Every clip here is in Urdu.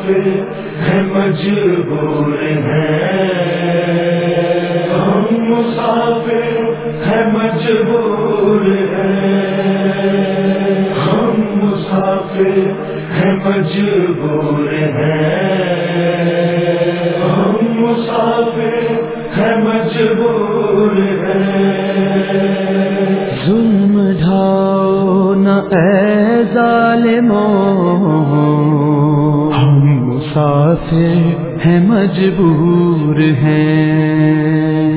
مسافر ہیں مجبور ہیں ہم مسافر ہیں مجبور ہیں ہم مسافر ہیں مجبور ہیں مجبور ہیں۔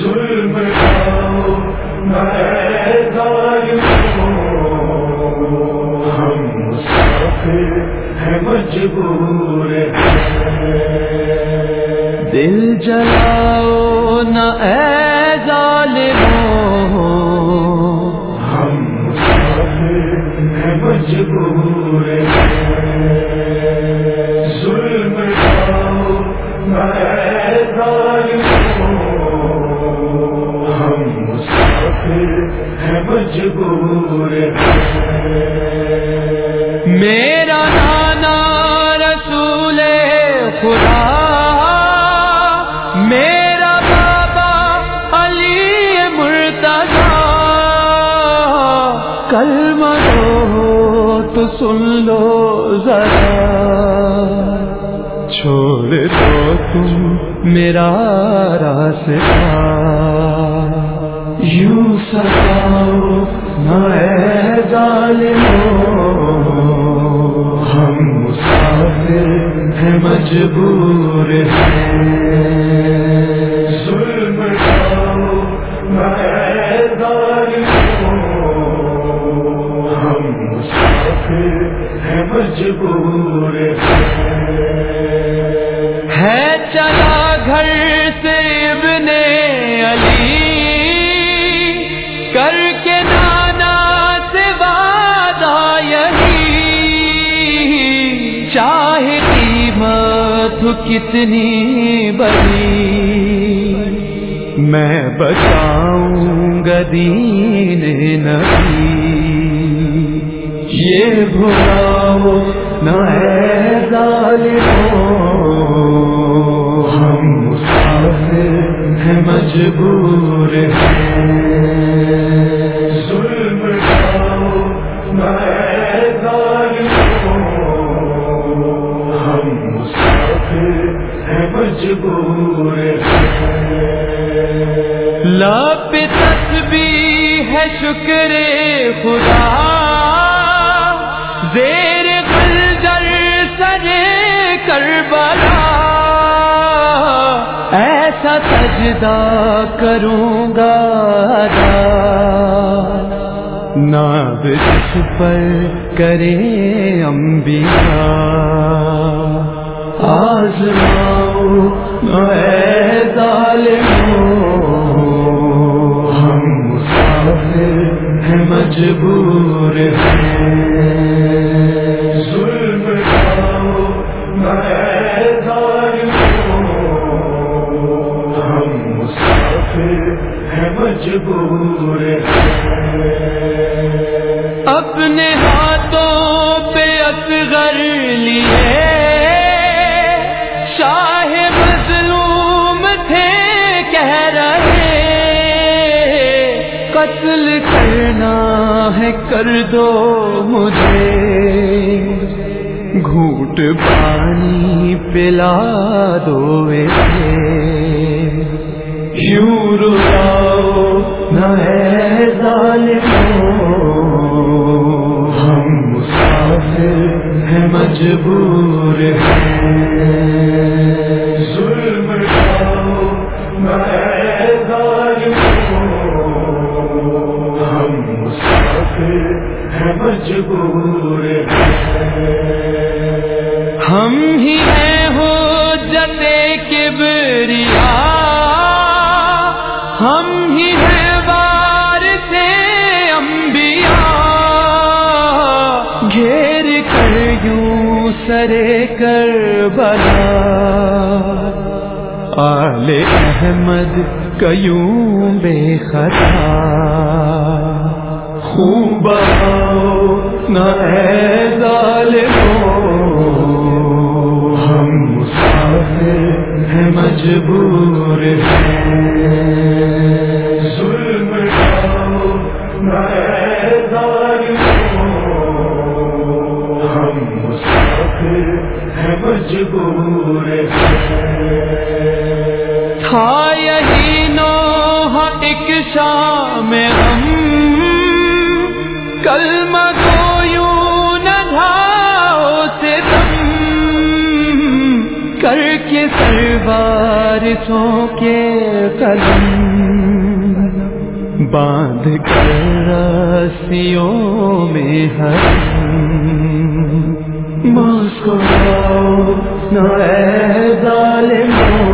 ظلم ہم ہیں مجبور ہیں۔ دل جلاؤ مجبور میرا نانا رسول خدا۔ میرا بابا علی مرتضی۔ کلمہ دو تو سن لو ذرا۔ چھوڑ دو تم میرا راستہ۔ یوں سکاؤ نہ ظالموں، ہم مسافر ہیں، مجبور ہیں۔ ظلم ڈھاؤ نہ ظالموں، ہم مسافر ہیں، مجبور چاہے قیمت کتنی بڑی، میں بچاؤں گا دین نبی۔ یہ بھلاؤ نہ اے ظالموں۔ ہم مسافر ہیں، مجبور ہیں۔ مجبور ہیں لب تسبیح ہے شکر خدا۔ زیر خنجر سرے کربلا۔ ایسا سجدہ کروں گا ادا۔ ناب جس پر کرے انبیاء۔ آزماؤ ہم مجبور ہیں ظلم ہم مسافر ہیں مجبور ہیں اپنے ہاتھوں پہ اصغر قتل کرنا ہے، کر دو مجھے۔ گھوٹ پانی پلا دو کیوں رلاؤ نہ اے ظالموں۔ ہم مسافر ہیں، مجبور ہیں۔ ہیں مجبور ہیں ہم ہی ہیں ہو جتے کبریا۔ ہم ہی ہیں بار سے انبیاء۔ گھیر کر یوں سرے کر بلا آل احمد کیوں بے خطا؟ خوب آؤ نہ اے ظالموں مجبور ہیں۔ ظلم نہ اے ظالموں، ہم مسافر ہیں، مجبور ہیں۔ تھا یہی نوح ایک شام ہم کل یوں نہ دھاؤ سے تم کر کے سروار کے قلم باندھ کر رسیوں میں ہم مسکراؤ نہ اے ظالموں،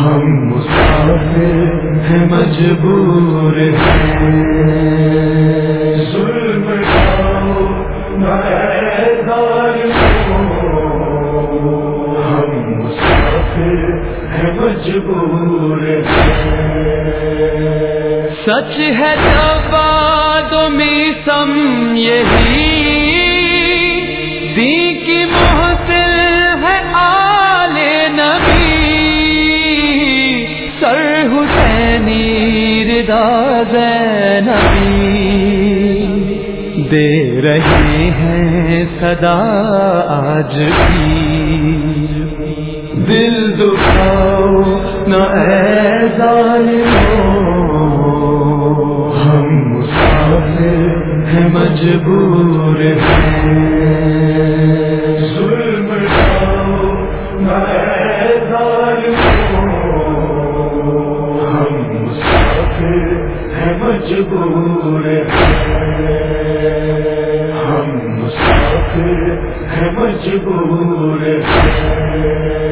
ہم مسافر ہیں مجبور مجبور سچ ہے جواد سم یہی۔ دی کی محسن ہے آل نبی۔ سر حسینی ردا زینبی۔ دے رہے ہیں صدا آج بھی۔ دل دکھاؤ، نہ اے ظالموں۔ ہم مسافر ہیں، مجبور ہیں۔ ظلم ڈاؤ نہ اے ہم مسافر ہیں، مجبور ہیں۔ ہم مسافر ہیں، مجبور ہیں۔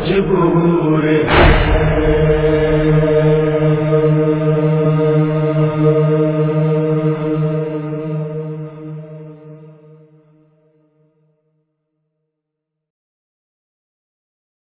مجبور ہیں